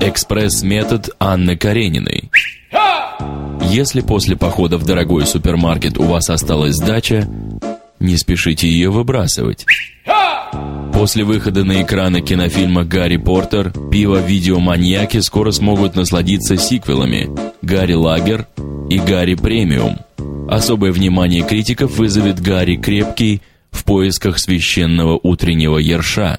Экспресс-метод Анны Карениной. Если после похода в дорогой супермаркет у вас осталась сдача, не спешите ее выбрасывать. После выхода на экраны кинофильма «Гарри Портер» пиво-видеоманьяки скоро смогут насладиться сиквелами «Гарри Лагер» и «Гарри Премиум». Особое внимание критиков вызовет «Гарри Крепкий» в поисках священного утреннего ерша.